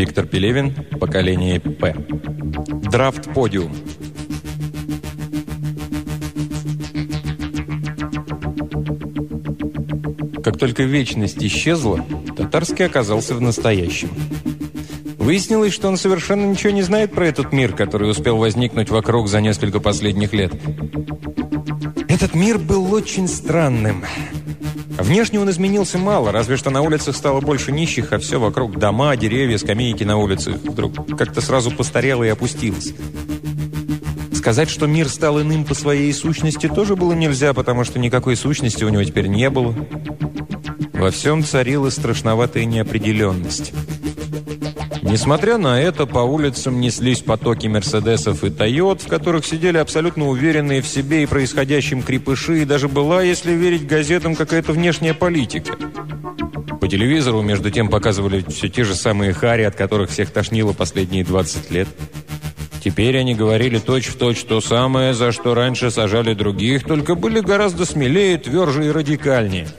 Виктор Пелевин, поколение П. Драфт-подиум. Как только вечность исчезла, Татарский оказался в настоящем. Выяснилось, что он совершенно ничего не знает про этот мир, который успел возникнуть вокруг за несколько последних лет. Этот мир был очень странным. Внешне он изменился мало, разве что на улицах стало больше нищих, а все вокруг дома, деревья, скамейки на улицах вдруг как-то сразу постарело и опустилось. Сказать, что мир стал иным по своей сущности, тоже было нельзя, потому что никакой сущности у него теперь не было. Во всем царила страшноватая неопределенность. Несмотря на это, по улицам неслись потоки «Мерседесов» и «Тойот», в которых сидели абсолютно уверенные в себе и происходящем крепыши, и даже была, если верить газетам, какая-то внешняя политика. По телевизору, между тем, показывали все те же самые хари, от которых всех тошнило последние 20 лет. Теперь они говорили точь-в-точь точь то самое, за что раньше сажали других, только были гораздо смелее, тверже и радикальнее –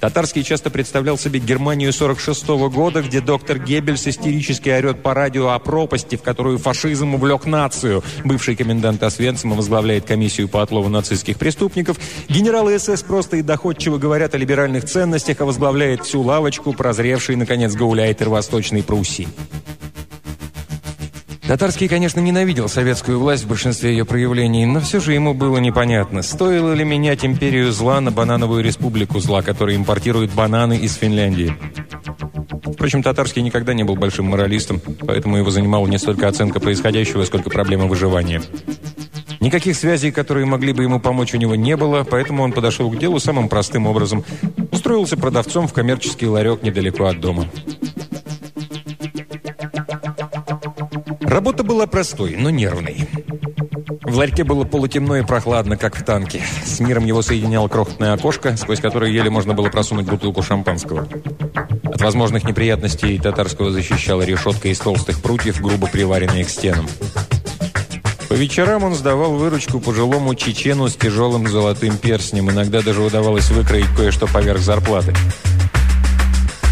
Татарский часто представлял себе Германию 46 -го года, где доктор Геббельс истерически орет по радио о пропасти, в которую фашизм увлек нацию. Бывший комендант Освенцима возглавляет комиссию по отлову нацистских преступников. Генералы СС просто и доходчиво говорят о либеральных ценностях, а возглавляет всю лавочку прозревший, наконец, гауляйтер Восточной Пруссии. Татарский, конечно, ненавидел советскую власть в большинстве ее проявлений, но все же ему было непонятно, стоило ли менять империю зла на банановую республику зла, которая импортирует бананы из Финляндии. Впрочем, Татарский никогда не был большим моралистом, поэтому его занимала не столько оценка происходящего, сколько проблема выживания. Никаких связей, которые могли бы ему помочь, у него не было, поэтому он подошел к делу самым простым образом. Устроился продавцом в коммерческий ларек недалеко от дома. Работа была простой, но нервной. В ларьке было полутемно и прохладно, как в танке. С миром его соединяло крохотное окошко, сквозь которое еле можно было просунуть бутылку шампанского. От возможных неприятностей татарского защищала решетка из толстых прутьев, грубо приваренная к стенам. По вечерам он сдавал выручку пожилому чечену с тяжелым золотым перстнем. Иногда даже удавалось выкроить кое-что поверх зарплаты.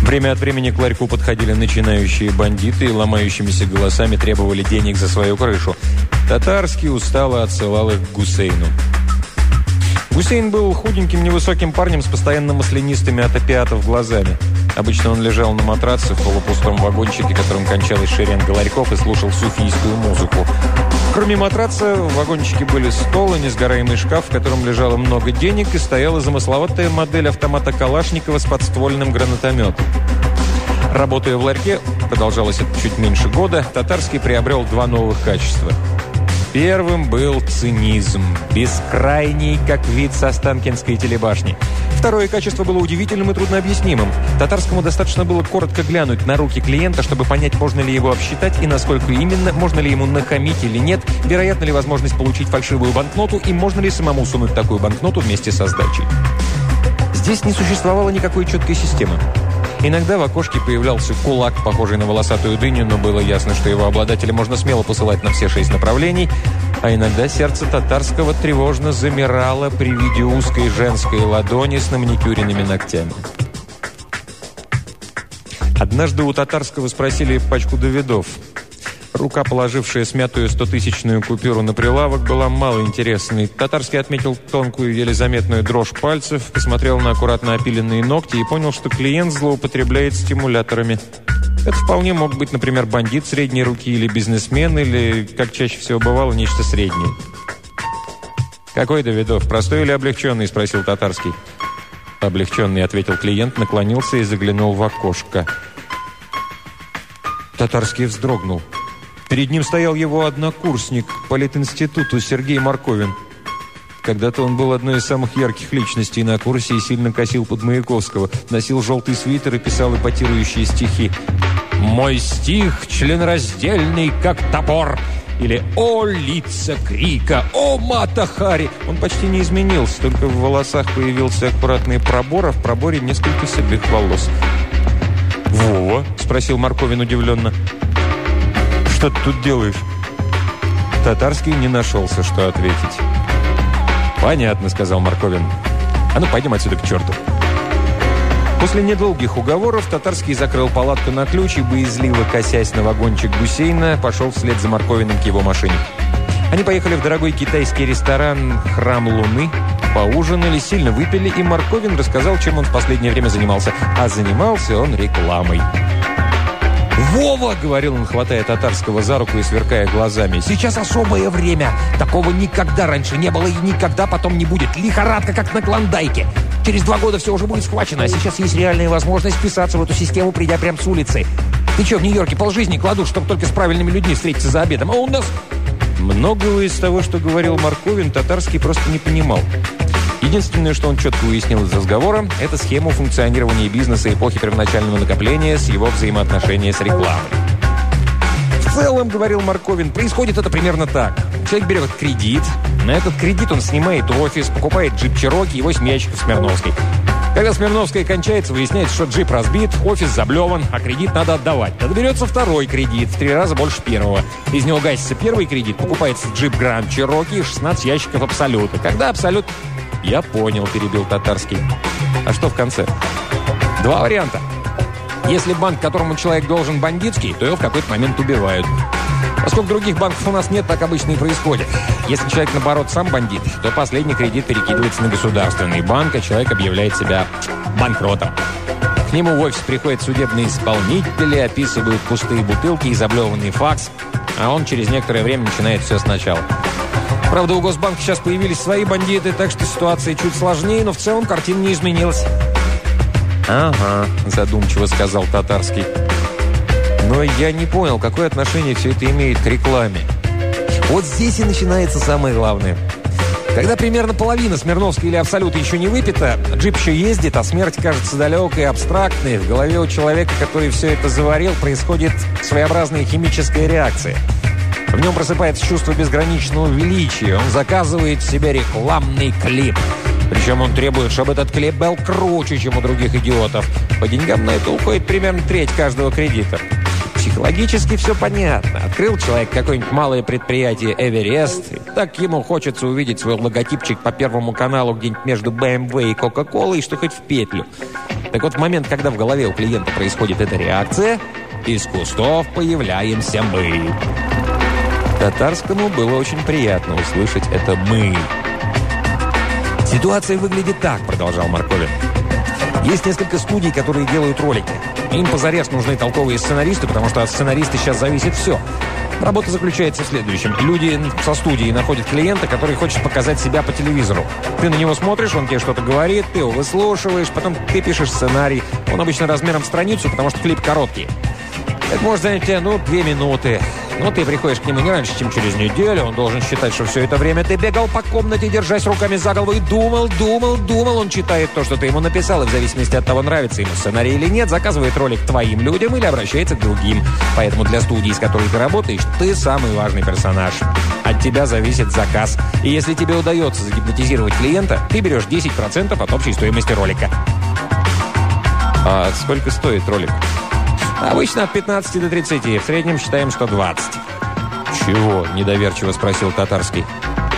Время от времени к ларьку подходили начинающие бандиты и ломающимися голосами требовали денег за свою крышу. Татарский устало отсылал их к Гусейну. Гусейн был худеньким невысоким парнем с постоянно маслянистыми от опиатов глазами. Обычно он лежал на матраце в полупустом вагончике, которым кончалась шеренга ларьков, и слушал суфийскую музыку. Кроме матраца, в вагончике были стол и несгораемый шкаф, в котором лежало много денег, и стояла замысловатая модель автомата Калашникова с подствольным гранатометом. Работая в ларьке, продолжалось это чуть меньше года, Татарский приобрел два новых качества – Первым был цинизм, бескрайний, как вид со Станкинской телебашни. Второе качество было удивительным и труднообъяснимым. Татарскому достаточно было коротко глянуть на руки клиента, чтобы понять, можно ли его обсчитать и насколько именно, можно ли ему нахамить или нет, вероятна ли возможность получить фальшивую банкноту и можно ли самому сунуть такую банкноту вместе со сдачей. Здесь не существовало никакой четкой системы. Иногда в окошке появлялся кулак, похожий на волосатую дыню, но было ясно, что его обладателя можно смело посылать на все шесть направлений, а иногда сердце татарского тревожно замирало при виде узкой женской ладони с наманикюренными ногтями. Однажды у татарского спросили пачку довидов – Рука, положившая смятую стотысячную купюру на прилавок, была мало интересной. Татарский отметил тонкую, еле заметную дрожь пальцев, посмотрел на аккуратно опиленные ногти и понял, что клиент злоупотребляет стимуляторами. Это вполне мог быть, например, бандит средней руки или бизнесмен, или, как чаще всего бывало, нечто среднее. «Какой Давидов, простой или облегченный?» – спросил Татарский. «Облегченный», – ответил клиент, наклонился и заглянул в окошко. Татарский вздрогнул. Перед ним стоял его однокурсник политинституту Сергей Марковин. Когда-то он был одной из самых ярких личностей на курсе и сильно косил под Маяковского. Носил желтый свитер и писал эпатирующие стихи. «Мой стих членораздельный, как топор!» Или «О, лица крика! О, мата Хари!» Он почти не изменился, только в волосах появился аккуратный пробор, а в проборе несколько седых волос. «Вова?» – спросил Марковин удивленно. Что ты тут делаешь?» Татарский не нашелся, что ответить. «Понятно», — сказал Марковин. «А ну, пойдем отсюда к черту». После недолгих уговоров Татарский закрыл палатку на ключ и, боязливо косясь на вагончик Гусейна, пошел вслед за Марковиным к его машине. Они поехали в дорогой китайский ресторан «Храм Луны», поужинали, сильно выпили, и Марковин рассказал, чем он в последнее время занимался. А занимался он рекламой. «Вова!» — говорил он, хватая татарского за руку и сверкая глазами. «Сейчас особое время! Такого никогда раньше не было и никогда потом не будет! Лихорадка, как на Клондайке! Через два года все уже будет схвачено, а сейчас есть реальная возможность вписаться в эту систему, придя прямо с улицы. Ты что, в Нью-Йорке полжизни кладут, чтобы только с правильными людьми встретиться за обедом? А у нас...» Многого из того, что говорил Марковин, татарский просто не понимал. Единственное, что он четко уяснил из разговора, это схему функционирования бизнеса эпохи первоначального накопления с его взаимоотношения с рекламой. В целом, говорил Марковин, происходит это примерно так. Человек берет кредит, на этот кредит он снимает офис, покупает джип Чироки и 8 ящиков Смирновской. Когда Смирновская кончается, выясняется, что джип разбит, офис заблеван, а кредит надо отдавать. Тогда берется второй кредит, в три раза больше первого. Из него гасится первый кредит, покупается джип Гранд Чироки и 16 ящиков Абсолюта. Когда Абсолют... Я понял, перебил Татарский. А что в конце? Два варианта. Если банк, которому человек должен бандитский, то его в какой-то момент убивают. Поскольку других банков у нас нет, так обычно и происходит. Если человек, наоборот, сам бандит, то последний кредит перекидывается на государственный банк, а человек объявляет себя банкротом. К нему в офис приходят судебные исполнители, описывают пустые бутылки и заблеванный факс, а он через некоторое время начинает все сначала. Правда, у Госбанка сейчас появились свои бандиты, так что ситуация чуть сложнее, но в целом картина не изменилась. «Ага», – задумчиво сказал Татарский. Но я не понял, какое отношение все это имеет к рекламе. Вот здесь и начинается самое главное. Когда примерно половина Смирновской или Абсолюта еще не выпита, джип еще ездит, а смерть кажется далекой и абстрактной, в голове у человека, который все это заварил, происходит своеобразная химическая реакция. В нем просыпается чувство безграничного величия. Он заказывает себе рекламный клип. Причем он требует, чтобы этот клип был круче, чем у других идиотов. По деньгам на это уходит примерно треть каждого кредита. Психологически все понятно. Открыл человек какое-нибудь малое предприятие «Эверест», и так ему хочется увидеть свой логотипчик по Первому каналу где-нибудь между BMW и Coca-Cola, и что хоть в петлю. Так вот, в момент, когда в голове у клиента происходит эта реакция, из кустов появляемся мы. Татарскому было очень приятно услышать это «мы». «Ситуация выглядит так», — продолжал Марковин. «Есть несколько студий, которые делают ролики. Им позарез нужны толковые сценаристы, потому что от сценариста сейчас зависит все. Работа заключается в следующем. Люди со студии находят клиента, который хочет показать себя по телевизору. Ты на него смотришь, он тебе что-то говорит, ты его выслушиваешь, потом ты пишешь сценарий. Он обычно размером страницу, потому что клип короткий. Это может занять тебе, ну, две минуты. Но ты приходишь к нему не раньше, чем через неделю. Он должен считать, что все это время ты бегал по комнате, держась руками за голову и думал, думал, думал. Он читает то, что ты ему написал, и в зависимости от того, нравится ему сценарий или нет, заказывает ролик твоим людям или обращается к другим. Поэтому для студии, с которой ты работаешь, ты самый важный персонаж. От тебя зависит заказ. И если тебе удается загипнотизировать клиента, ты берешь 10% от общей стоимости ролика. А сколько стоит ролик? Обычно от 15 до 30. В среднем считаем, что 20. «Чего?» – недоверчиво спросил Татарский.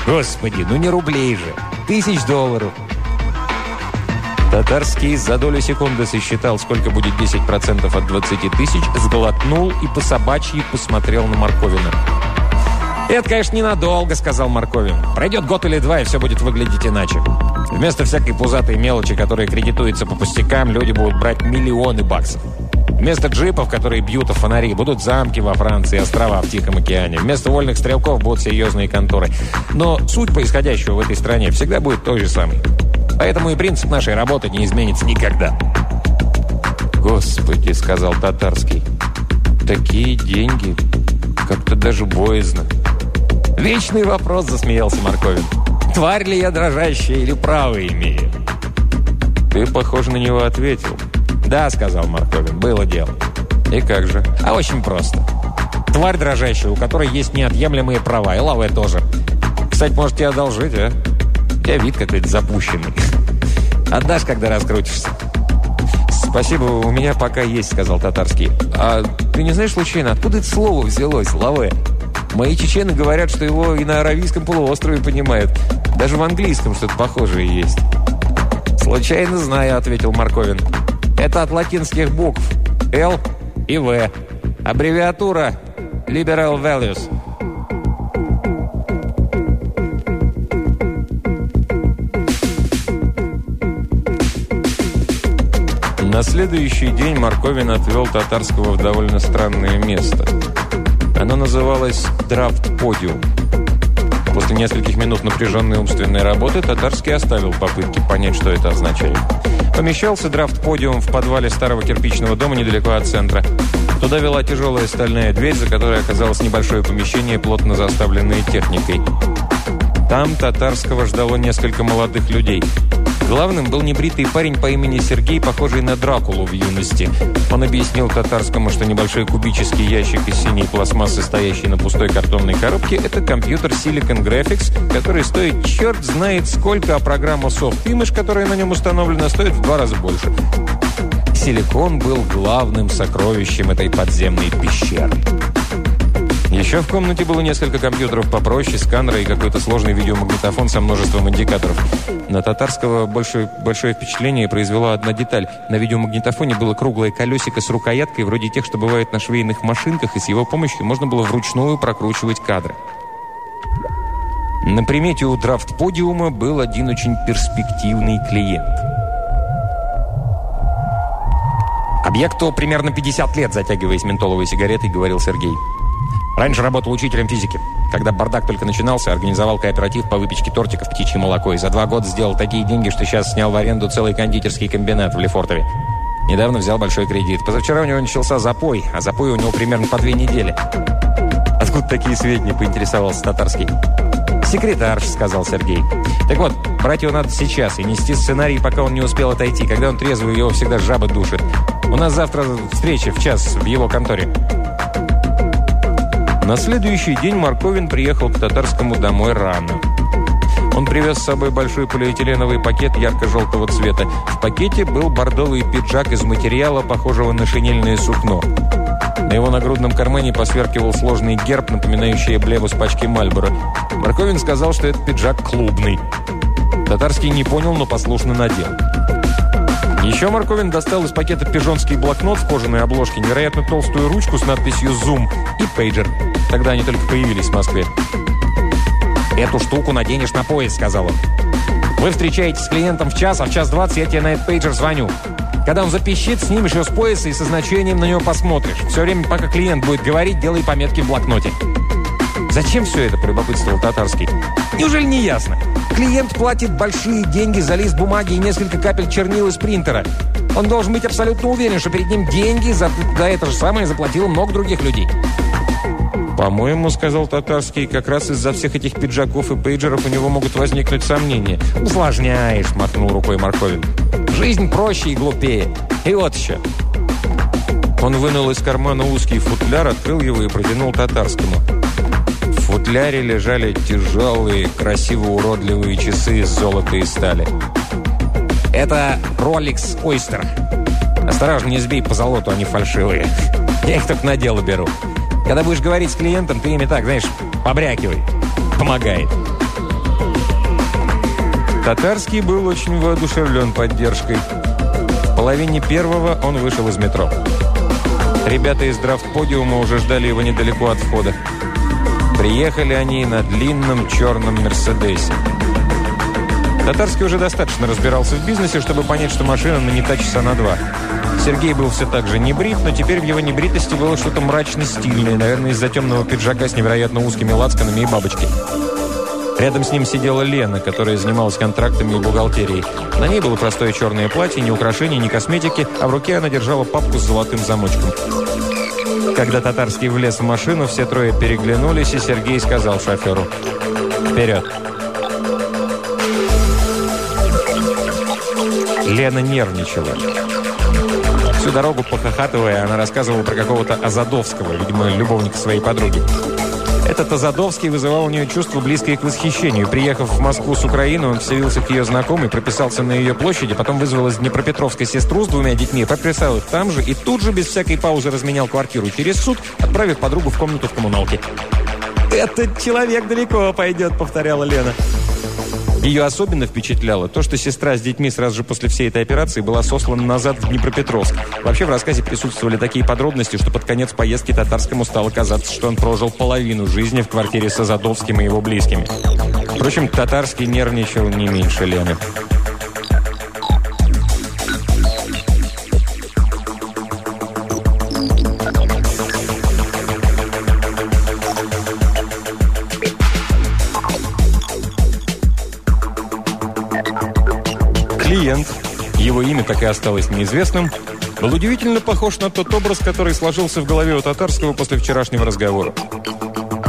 «Господи, ну не рублей же! Тысяч долларов!» Татарский за долю секунды сосчитал, сколько будет 10% от 20 тысяч, сглотнул и по собачьи посмотрел на Марковина. «Это, конечно, ненадолго», — сказал Марковин. «Пройдет год или два, и все будет выглядеть иначе. Вместо всякой пузатой мелочи, которая кредитуется по пустякам, люди будут брать миллионы баксов. Вместо джипов, которые бьют о фонари, будут замки во Франции, острова в Тихом океане. Вместо вольных стрелков будут серьезные конторы. Но суть происходящего в этой стране всегда будет той же самой. Поэтому и принцип нашей работы не изменится никогда. «Господи», — сказал Татарский, — «такие деньги, как-то даже боязно». «Вечный вопрос», — засмеялся Марковин. «Тварь ли я дрожащая или право имею?» «Ты, похоже, на него ответил». «Да», — сказал Марковин, — «было дело». «И как же?» «А очень просто. Тварь дрожащая, у которой есть неотъемлемые права, и лаве тоже. Кстати, может, тебе одолжить, а? Тебя вид какой-то запущенный. Отдашь, когда раскрутишься?» «Спасибо, у меня пока есть», — сказал татарский. «А ты не знаешь, случайно, откуда это слово взялось, лаве?» Мои чечены говорят, что его и на Аравийском полуострове понимают. Даже в английском что-то похожее есть. «Случайно знаю», — ответил Марковин. Это от латинских букв «Л» и «В». Аббревиатура «Liberal Values». На следующий день Марковин отвел Татарского в довольно странное место. Оно называлось «Драфт-подиум». После нескольких минут напряженной умственной работы Татарский оставил попытки понять, что это означает. Помещался драфт-подиум в подвале старого кирпичного дома недалеко от центра. Туда вела тяжелая стальная дверь, за которой оказалось небольшое помещение, плотно заставленное техникой. Там Татарского ждало несколько молодых людей – Главным был небритый парень по имени Сергей, похожий на Дракулу в юности. Он объяснил татарскому, что небольшой кубический ящик из синей пластмассы, стоящий на пустой картонной коробке, это компьютер Silicon Graphics, который стоит черт знает сколько, а программа Soft Image, которая на нем установлена, стоит в два раза больше. Силикон был главным сокровищем этой подземной пещеры. Еще в комнате было несколько компьютеров попроще, сканеры и какой-то сложный видеомагнитофон со множеством индикаторов. На татарского большое, большое впечатление произвела одна деталь. На видеомагнитофоне было круглое колесико с рукояткой, вроде тех, что бывает на швейных машинках, и с его помощью можно было вручную прокручивать кадры. На примете у драфт-подиума был один очень перспективный клиент. «Объекту примерно 50 лет», затягиваясь ментоловой сигаретой, говорил Сергей. Раньше работал учителем физики. Когда бардак только начинался, организовал кооператив по выпечке тортиков «Птичье молоко» и за два года сделал такие деньги, что сейчас снял в аренду целый кондитерский комбинат в Лефортове. Недавно взял большой кредит. Позавчера у него начался запой, а запой у него примерно по две недели. «Откуда такие сведения?» – поинтересовался Татарский. «Секретарш», – сказал Сергей. «Так вот, брать его надо сейчас и нести сценарий, пока он не успел отойти. Когда он трезвый, его всегда жаба душит. У нас завтра встреча в час в его конторе». На следующий день Марковин приехал к татарскому домой рано. Он привез с собой большой полиэтиленовый пакет ярко-желтого цвета. В пакете был бордовый пиджак из материала, похожего на шинельное сукно. На его нагрудном кармане посверкивал сложный герб, напоминающий эмблему с пачки Мальборо. Марковин сказал, что это пиджак клубный. Татарский не понял, но послушно надел. Еще Марковин достал из пакета пижонский блокнот в кожаной обложке, невероятно толстую ручку с надписью «Zoom» и пейджер. Тогда они только появились в Москве. «Эту штуку наденешь на пояс», — сказал он. «Вы встречаетесь с клиентом в час, а в час двадцать я тебе на этот пейджер звоню. Когда он запищит, снимешь его с пояса и со значением на него посмотришь. Все время, пока клиент будет говорить, делай пометки в блокноте». «Зачем все это?» – полюбопытствовал Татарский. «Неужели не ясно? Клиент платит большие деньги за лист бумаги и несколько капель чернил из принтера. Он должен быть абсолютно уверен, что перед ним деньги за, за это же самое заплатило много других людей». «По-моему, — сказал Татарский, — как раз из-за всех этих пиджаков и пейджеров у него могут возникнуть сомнения». «Усложняешь», — махнул рукой Марковин. «Жизнь проще и глупее. И вот еще». Он вынул из кармана узкий футляр, открыл его и протянул Татарскому. В футляре лежали тяжелые, красиво уродливые часы из золота и стали. «Это Rolex Oyster. Осторожно, не сбей по золоту, они фальшивые. Я их только на дело беру». Когда будешь говорить с клиентом, ты ими так, знаешь, побрякивай. Помогает. Татарский был очень воодушевлен поддержкой. В половине первого он вышел из метро. Ребята из драфт-подиума уже ждали его недалеко от входа. Приехали они на длинном черном «Мерседесе». Татарский уже достаточно разбирался в бизнесе, чтобы понять, что машина нанята часа на два. Сергей был все так же небрит, но теперь в его небритости было что-то мрачно-стильное, наверное, из-за темного пиджака с невероятно узкими лацканами и бабочкой. Рядом с ним сидела Лена, которая занималась контрактами и бухгалтерией. На ней было простое черное платье, ни украшений, ни косметики, а в руке она держала папку с золотым замочком. Когда Татарский влез в машину, все трое переглянулись, и Сергей сказал шоферу «Вперед!». Лена нервничала. Всю дорогу похохатывая, она рассказывала про какого-то Азадовского, видимо, любовника своей подруги. Этот Азадовский вызывал у нее чувство, близкое к восхищению. Приехав в Москву с Украины, он вселился к ее знакомой, прописался на ее площади, потом вызвал из Днепропетровской сестру с двумя детьми, прописал их там же и тут же, без всякой паузы, разменял квартиру через суд, отправив подругу в комнату в коммуналке. «Этот человек далеко пойдет», — повторяла Лена. Ее особенно впечатляло то, что сестра с детьми сразу же после всей этой операции была сослана назад в Днепропетровск. Вообще в рассказе присутствовали такие подробности, что под конец поездки Татарскому стало казаться, что он прожил половину жизни в квартире с Азадовским и его близкими. Впрочем, Татарский нервничал не меньше Лены. Его имя так и осталось неизвестным, был удивительно похож на тот образ, который сложился в голове у Татарского после вчерашнего разговора.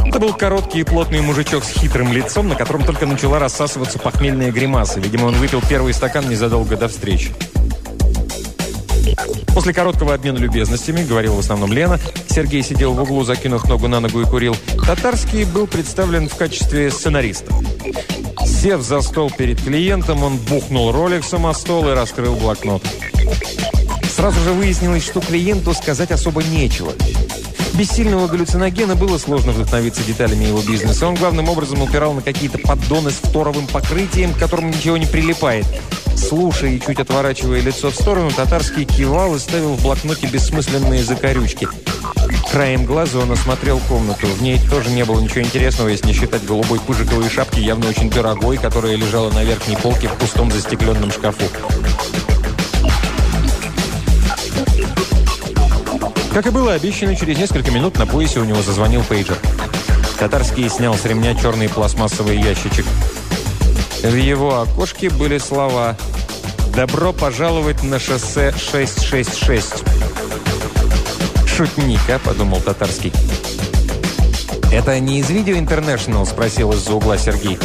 Это был короткий и плотный мужичок с хитрым лицом, на котором только начала рассасываться похмельная гримаса. Видимо, он выпил первый стакан незадолго до встречи. После короткого обмена любезностями, говорил в основном Лена, Сергей сидел в углу, закинув ногу на ногу и курил. Татарский был представлен в качестве сценариста. Сев за стол перед клиентом, он бухнул роликсом о стол и раскрыл блокнот. Сразу же выяснилось, что клиенту сказать особо нечего. Без сильного галлюциногена было сложно вдохновиться деталями его бизнеса. Он главным образом упирал на какие-то поддоны с фторовым покрытием, к которому ничего не прилипает. Слушая и чуть отворачивая лицо в сторону, татарский кивал и ставил в блокноте бессмысленные закорючки. Краем глаза он осмотрел комнату. В ней тоже не было ничего интересного, если не считать голубой кужиковой шапки, явно очень дорогой, которая лежала на верхней полке в пустом застекленном шкафу. Как и было обещано, через несколько минут на поясе у него зазвонил пейджер. Татарский снял с ремня черный пластмассовый ящичек. В его окошке были слова «Добро пожаловать на шоссе 666». «Шутника», — подумал Татарский. «Это не из видео International?» — спросил из-за угла Сергей.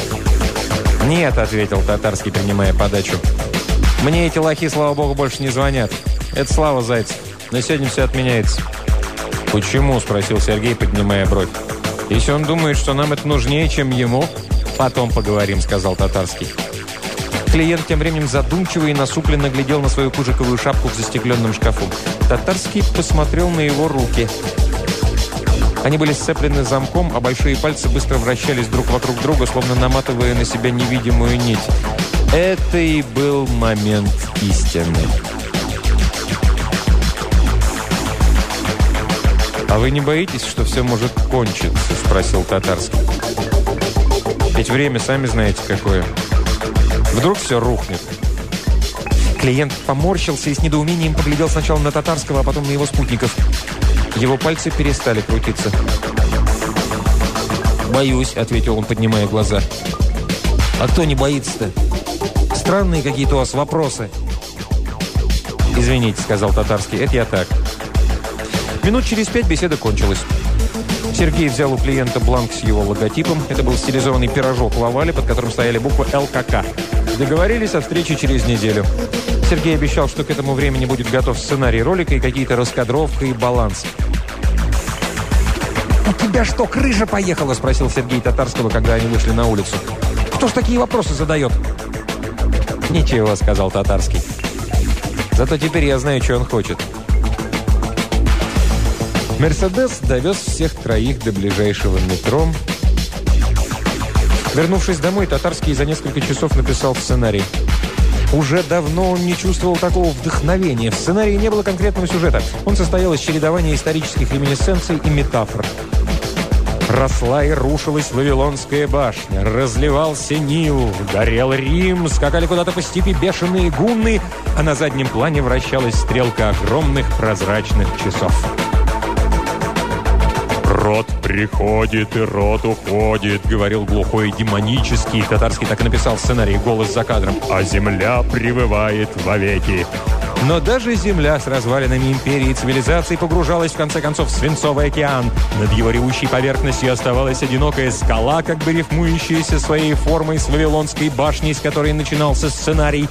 «Нет», — ответил Татарский, принимая подачу. «Мне эти лохи, слава богу, больше не звонят. Это Слава Зайцев. На сегодня все отменяется». «Почему?» — спросил Сергей, поднимая бровь. «Если он думает, что нам это нужнее, чем ему, потом поговорим», — сказал Татарский. Клиент тем временем задумчиво и насупленно глядел на свою кужиковую шапку в застекленном шкафу. Татарский посмотрел на его руки. Они были сцеплены замком, а большие пальцы быстро вращались друг вокруг друга, словно наматывая на себя невидимую нить. Это и был момент истины. «А вы не боитесь, что все может кончиться?» – спросил Татарский. «Ведь время, сами знаете, какое». Вдруг все рухнет. Клиент поморщился и с недоумением поглядел сначала на татарского, а потом на его спутников. Его пальцы перестали крутиться. «Боюсь», — ответил он, поднимая глаза. «А кто не боится-то? Странные какие-то у вас вопросы». «Извините», — сказал татарский, — «это я так». Минут через пять беседа кончилась. Сергей взял у клиента бланк с его логотипом. Это был стилизованный пирожок в овале, под которым стояли буквы ЛКК. Договорились о встрече через неделю. Сергей обещал, что к этому времени будет готов сценарий ролика и какие-то раскадровка и баланс. «У тебя что, крыша поехала?» – спросил Сергей Татарского, когда они вышли на улицу. «Кто ж такие вопросы задает?» «Ничего», – сказал Татарский. «Зато теперь я знаю, что он хочет». Мерседес довез всех троих до ближайшего метро. Вернувшись домой, Татарский за несколько часов написал сценарий. Уже давно он не чувствовал такого вдохновения. В сценарии не было конкретного сюжета. Он состоял из чередования исторических реминесценций и метафор. Росла и рушилась Вавилонская башня, разливался Нил, горел Рим, скакали куда-то по степи бешеные гунны, а на заднем плане вращалась стрелка огромных прозрачных часов. «Род приходит и род уходит», — говорил глухой демонический. Татарский так и написал сценарий «Голос за кадром». «А земля привывает вовеки». Но даже земля с развалинами империи и цивилизации погружалась в конце концов в свинцовый океан. Над его ревущей поверхностью оставалась одинокая скала, как бы рифмующаяся своей формой с Вавилонской башней, с которой начинался сценарий.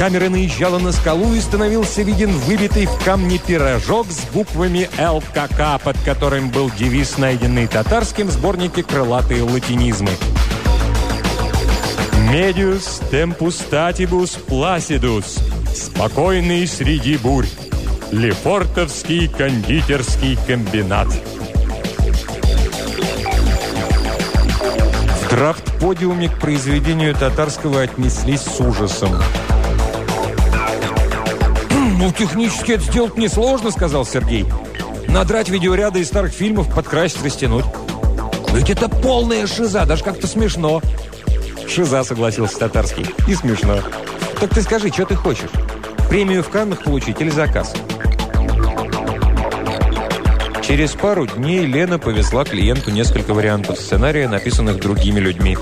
Камера наезжала на скалу и становился виден выбитый в камне пирожок с буквами ЛКК, под которым был девиз, найденный татарским в сборнике «Крылатые латинизмы». «Медиус темпустатибус пласидус» «Спокойный среди бурь» Лефортовский кондитерский комбинат. драфт-подиуме к произведению татарского отнеслись с ужасом. «Ну, технически это сделать несложно», — сказал Сергей. «Надрать видеоряды из старых фильмов, подкрасить, растянуть». «Ведь это полная шиза, даже как-то смешно». «Шиза», — согласился Татарский. «И смешно». «Так ты скажи, что ты хочешь? Премию в Каннах получить или заказ?» Через пару дней Лена повезла клиенту несколько вариантов сценария, написанных другими людьми.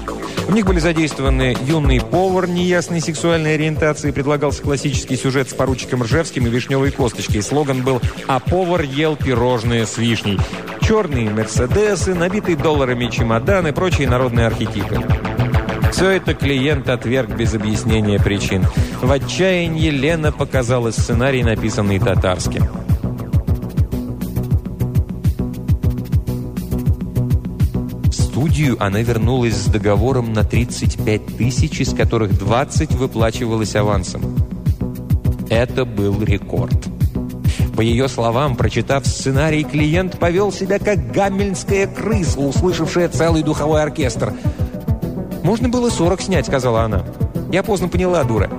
В них были задействованы юный повар неясной сексуальной ориентации, предлагался классический сюжет с поручиком Ржевским и вишневой косточкой. Слоган был «А повар ел пирожные с вишней». Черные «Мерседесы», набитые долларами чемодан и прочие народные архетипы. Все это клиент отверг без объяснения причин. В отчаянии Лена показала сценарий, написанный татарским. Студию она вернулась с договором на 35 тысяч, из которых 20 выплачивалось авансом. Это был рекорд. По ее словам, прочитав сценарий, клиент повел себя как гаммельнская крыса, услышавшая целый духовой оркестр. «Можно было 40 снять», — сказала она. «Я поздно поняла, дура».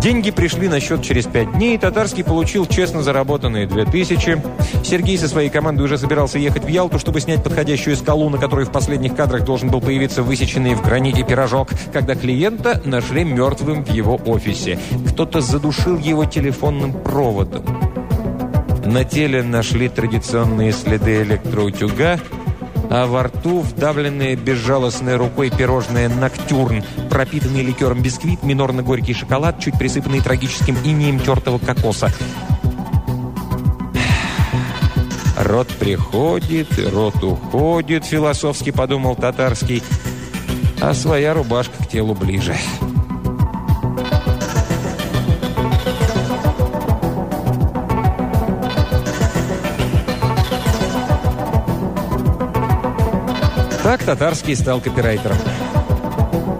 Деньги пришли на счет через пять дней, Татарский получил честно заработанные две тысячи. Сергей со своей командой уже собирался ехать в Ялту, чтобы снять подходящую скалу, на которой в последних кадрах должен был появиться высеченный в граните пирожок, когда клиента нашли мертвым в его офисе. Кто-то задушил его телефонным проводом. На теле нашли традиционные следы электроутюга – а во рту вдавленное безжалостной рукой пирожное «Ноктюрн», пропитанный ликером бисквит, минорно-горький шоколад, чуть присыпанный трагическим инием тертого кокоса. «Рот приходит, рот уходит», — философски подумал татарский, а своя рубашка к телу ближе. Так Татарский стал копирайтером.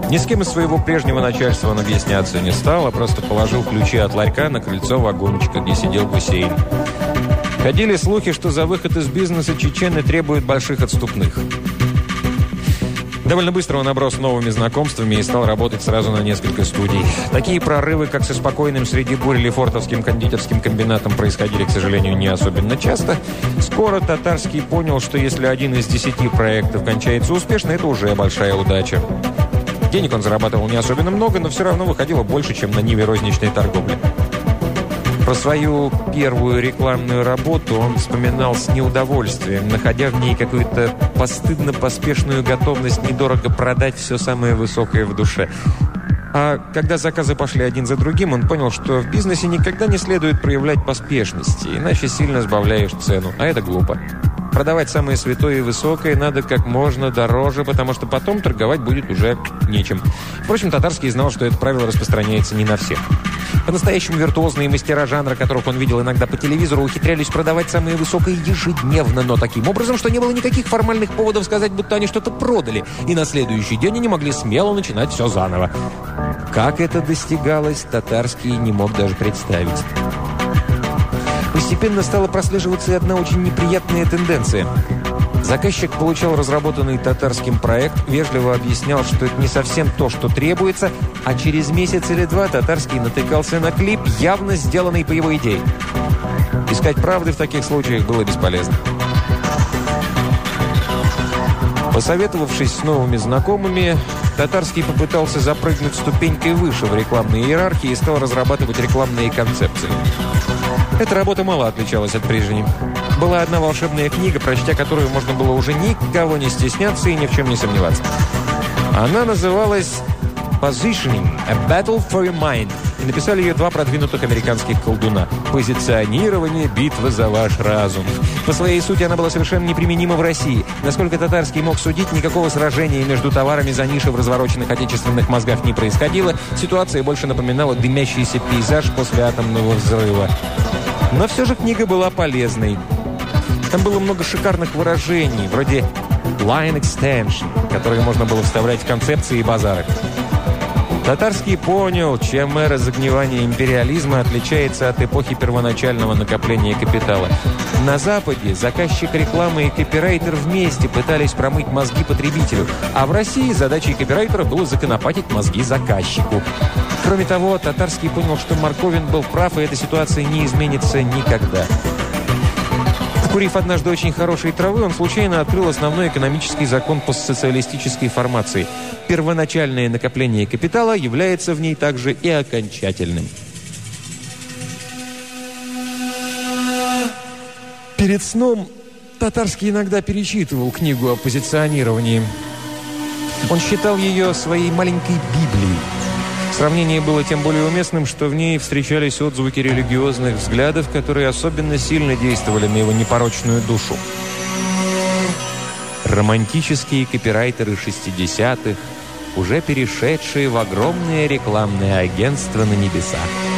Ни с кем из своего прежнего начальства он объясняться не стал, а просто положил ключи от ларька на крыльцо вагончика, где сидел Гусейн. Ходили слухи, что за выход из бизнеса чечены требуют больших отступных. Довольно быстро он оброс новыми знакомствами и стал работать сразу на несколько студий. Такие прорывы, как со спокойным среди бурь Лефортовским кондитерским комбинатом, происходили, к сожалению, не особенно часто. Скоро Татарский понял, что если один из десяти проектов кончается успешно, это уже большая удача. Денег он зарабатывал не особенно много, но все равно выходило больше, чем на ниве розничной торговли. Про свою первую рекламную работу он вспоминал с неудовольствием, находя в ней какую-то постыдно-поспешную готовность недорого продать все самое высокое в душе. А когда заказы пошли один за другим, он понял, что в бизнесе никогда не следует проявлять поспешности, иначе сильно сбавляешь цену, а это глупо. Продавать самое святое и высокое надо как можно дороже, потому что потом торговать будет уже нечем. Впрочем, Татарский знал, что это правило распространяется не на всех. По-настоящему виртуозные мастера жанра, которых он видел иногда по телевизору, ухитрялись продавать самые высокие ежедневно, но таким образом, что не было никаких формальных поводов сказать, будто они что-то продали, и на следующий день они могли смело начинать все заново. Как это достигалось, Татарский не мог даже представить. Постепенно стала прослеживаться и одна очень неприятная тенденция. Заказчик получал разработанный татарским проект, вежливо объяснял, что это не совсем то, что требуется, а через месяц или два татарский натыкался на клип, явно сделанный по его идее. Искать правды в таких случаях было бесполезно. Посоветовавшись с новыми знакомыми, Татарский попытался запрыгнуть ступенькой выше в рекламной иерархии и стал разрабатывать рекламные концепции. Эта работа мало отличалась от прежней. Была одна волшебная книга, прочтя которую можно было уже никого не стесняться и ни в чем не сомневаться. Она называлась «Positioning – A Battle for Your Mind» и написали ее два продвинутых американских колдуна. «Позиционирование. Битва за ваш разум». По своей сути она была совершенно неприменима в России. Насколько татарский мог судить, никакого сражения между товарами за ниши в развороченных отечественных мозгах не происходило. Ситуация больше напоминала дымящийся пейзаж после атомного взрыва. Но все же книга была полезной. Там было много шикарных выражений, вроде line extension, которые можно было вставлять в концепции и базары. Татарский понял, чем эра загнивания империализма отличается от эпохи первоначального накопления капитала. На Западе заказчик рекламы и копирайтер вместе пытались промыть мозги потребителю, а в России задачей копирайтера было законопатить мозги заказчику. Кроме того, Татарский понял, что Марковин был прав, и эта ситуация не изменится никогда. Курив однажды очень хорошей травы, он случайно открыл основной экономический закон постсоциалистической формации. Первоначальное накопление капитала является в ней также и окончательным. Перед сном Татарский иногда перечитывал книгу о позиционировании. Он считал ее своей маленькой Библией. Сравнение было тем более уместным, что в ней встречались отзвуки религиозных взглядов, которые особенно сильно действовали на его непорочную душу. Романтические копирайтеры 60-х, уже перешедшие в огромное рекламное агентство на небесах.